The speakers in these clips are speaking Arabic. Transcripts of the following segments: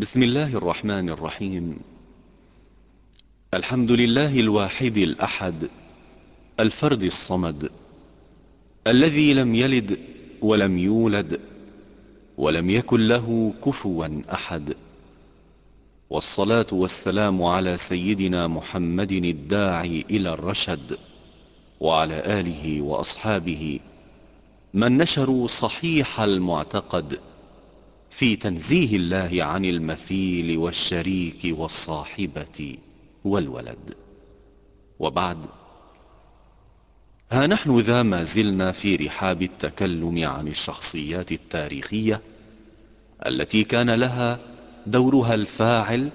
بسم الله الرحمن الرحيم. الحمد لله الواحد الأحد الفرد الصمد الذي لم يلد ولم يولد ولم يكن له كفوا أحد. والصلاة والسلام على سيدنا محمد الداعي إلى الرشد وعلى آله وأصحابه من نشروا صحيح المعتقد. في تنزيه الله عن المثيل والشريك والصاحبة والولد. وبعد ها نحن ذا ما زلنا في رحاب التكلم عن الشخصيات التاريخية التي كان لها دورها الفاعل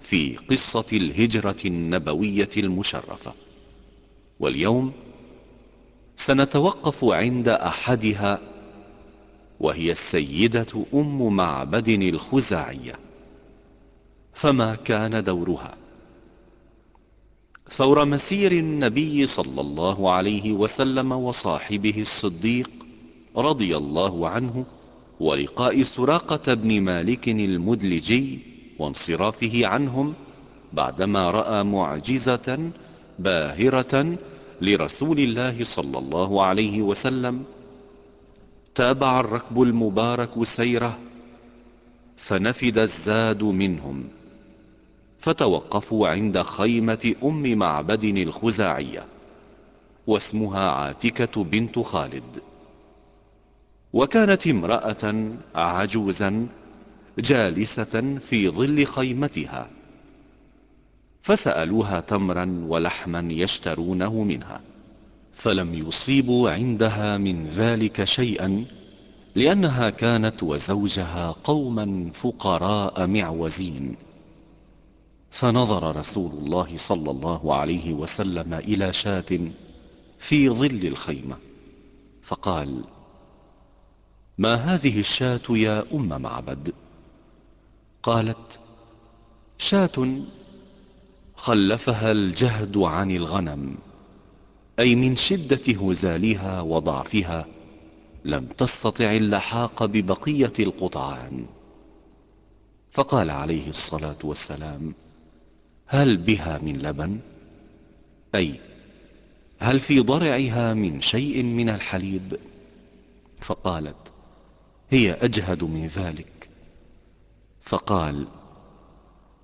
في قصة الهجرة النبوية المشرفة. واليوم سنتوقف عند أحدها وهي السيدة أم معبد الخزاعية. فما كان دورها؟ ثور مسير النبي صلى الله عليه وسلم وصاحبه الصديق رضي الله عنه ولقاء سراقة بن مالك المدلجي وانصرافه عنهم بعدما رأى معجزة باهرة لرسول الله صلى الله عليه وسلم تابع الركب المبارك سيره فنفد الزاد منهم فتوقفوا عند خيمة أم معبد الخزاعية واسمها عاتكة بنت خالد. وكانت امرأة عجوزا جالسة في ظل خيمتها فسألوها تمرا ولحما يشترونه منها. فلم يصيبوا عندها من ذلك شيئا لأنها كانت وزوجها قوما فقراء معوزين. فنظر رسول الله صلى الله عليه وسلم إلى شاة في ظل الخيمة فقال ما هذه الشاة يا أم معبد؟ قالت شاة خلفها الجهد عن الغنم. أي من شدة هزالها وضعفها لم تستطع اللحاق ببقية القطعان. فقال عليه الصلاة والسلام هل بها من لبن؟ أي هل في ضرعها من شيء من الحليب؟ فقالت هي أجهد من ذلك. فقال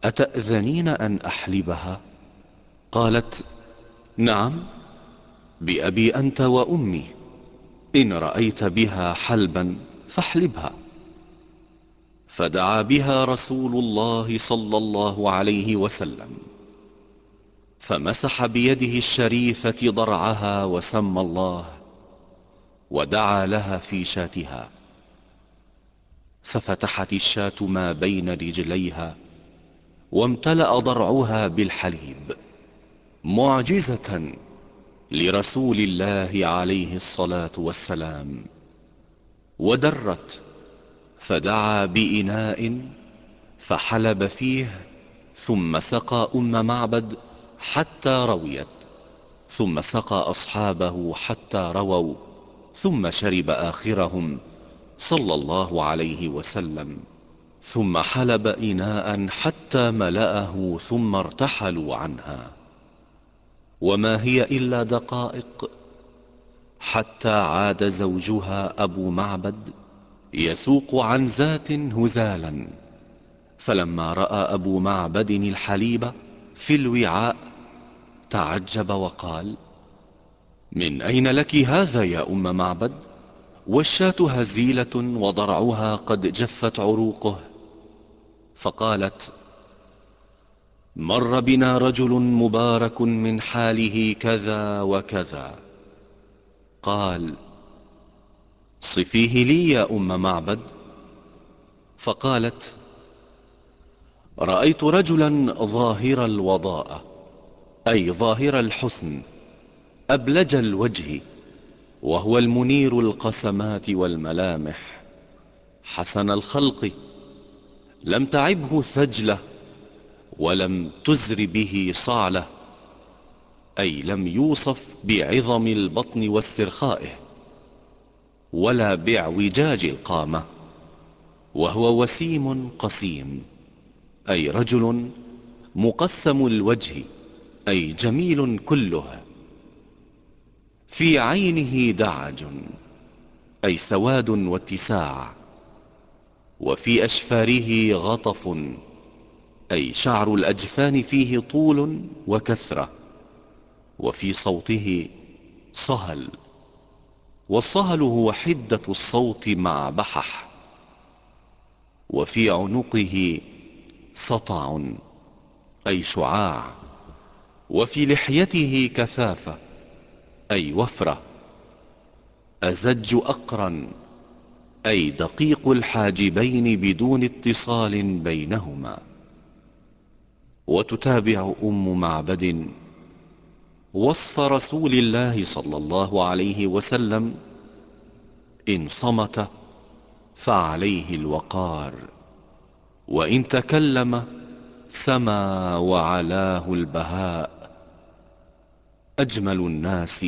أتأذنين أن أحلبها؟ قالت نعم. بأبي أنت وأمي. إن رأيت بها حلبا فاحلبها. فدعا بها رسول الله صلى الله عليه وسلم. فمسح بيده الشريفة ضرعها وسمى الله ودعا لها في شاتها. ففتحت الشاة ما بين رجليها وامتلأ ضرعها بالحليب. معجزة لرسول الله عليه الصلاة والسلام. ودرت فدعا بإناء فحلب فيه ثم سقى أم معبد حتى رويت ثم سقى أصحابه حتى رووا ثم شرب آخرهم صلى الله عليه وسلم. ثم حلب إناء حتى ملأه ثم ارتحلوا عنها. وما هي إلا دقائق. حتى عاد زوجها أبو معبد يسوق عن ذات هزالا. فلما رأى أبو معبد الحليب في الوعاء تعجب وقال من أين لك هذا يا أم معبد؟ والشاة هزيلة وضرعها قد جفت عروقه. فقالت مر بنا رجل مبارك من حاله كذا وكذا. قال صفيه لي يا أم معبد. فقالت رأيت رجلا ظاهر الوضاء أي ظاهر الحسن أبلج الوجه وهو المنير القسمات والملامح حسن الخلق لم تعبه ثجلة ولم تزر به صعله أي لم يوصف بعظم البطن واسترخائه ولا باعوجاج القامة وهو وسيم قسيم أي رجل مقسم الوجه أي جميل كله في عينه دعج أي سواد واتساع وفي أشفاره غطف. أي شعر الأجفان فيه طول وكثرة وفي صوته صهل والصهل هو حدة الصوت مع بحح وفي عنقه سطع أي شعاع وفي لحيته كثافة أي وفرة أزج أقرا أي دقيق الحاجبين بدون اتصال بينهما. وتتابع أم معبد وصف رسول الله صلى الله عليه وسلم إن صمت فعليه الوقار وإن تكلم سما وعلاه البهاء. أجمل الناس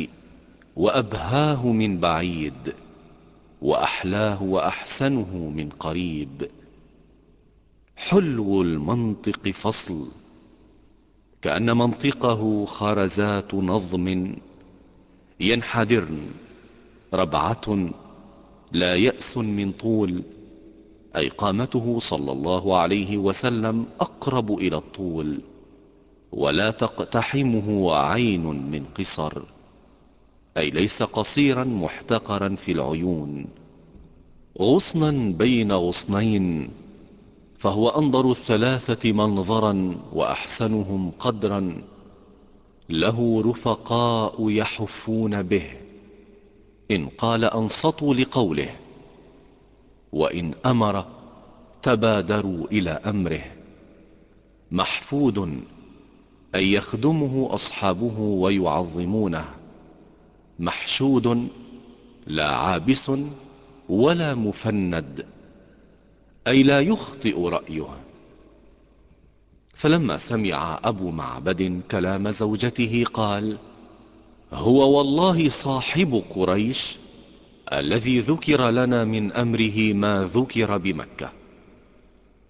وأبهاه من بعيد وأحلاه وأحسنه من قريب. حلو المنطق فصل كأن منطقه خرزات نظم ينحدرن ربعة لا يأس من طول أي قامته صلى الله عليه وسلم أقرب إلى الطول ولا تقتحمه عين من قصر أي ليس قصيرا محتقرا في العيون غصنا بين غصنين. فهو أنظر الثلاثة منظرا وأحسنهم قدرا له رفقاء يحفون به. إن قال أنصتوا لقوله وإن أمر تبادروا إلى أمره. محفود أن يخدمه أصحابه ويعظمونه. محشود لا عابس ولا مفند. أي لا يخطئ رأيه فلما سمع أبو معبد كلام زوجته قال هو والله صاحب قريش الذي ذكر لنا من أمره ما ذكر بمكة.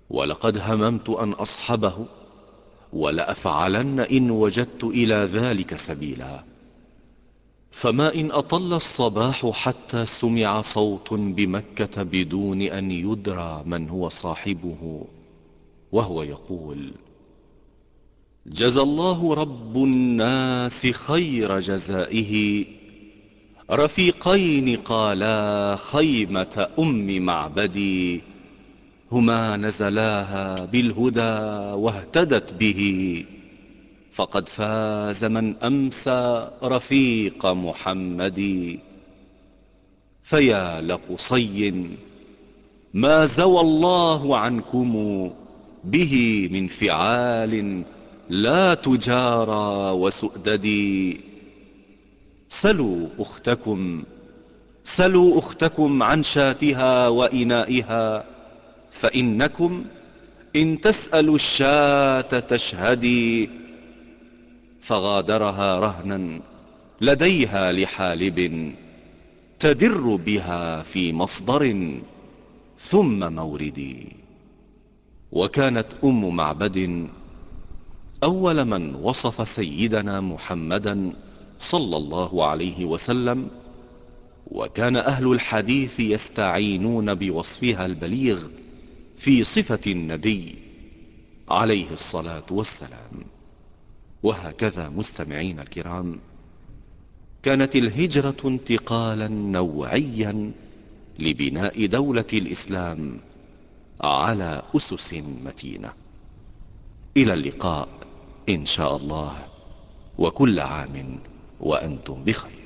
ولقد هممت أن أصحبه ولأفعلن إن وجدت إلى ذلك سبيلا. فما إن أطل الصباح حتى سمع صوت بمكة بدون أن يدرى من هو صاحبه وهو يقول جزى الله رب الناس خير جزائه. رفيقين قالا خيمة أم معبدي. هما نزلاها بالهدى واهتدت به. فقد فاز من أمسى رفيق محمد. فيا لقصي ما زوى الله عنكم به من فعال لا تجارى وسؤددي سلوا أختكم سلوا أختكم عن شاتها وإنائها فإنكم إن تسألوا الشاة تشهدي. فغادرها رهنا لديها لحالب تدر بها في مصدر ثم موردي وكانت أم معبد أول من وصف سيدنا محمدا صلى الله عليه وسلم وكان أهل الحديث يستعينون بوصفها البليغ في صفة النبي عليه الصلاة والسلام. وهكذا مستمعين الكرام كانت الهجرة انتقالا نوعيا لبناء دولة الإسلام على أسس متينة. إلى اللقاء إن شاء الله وكل عام وأنتم بخير.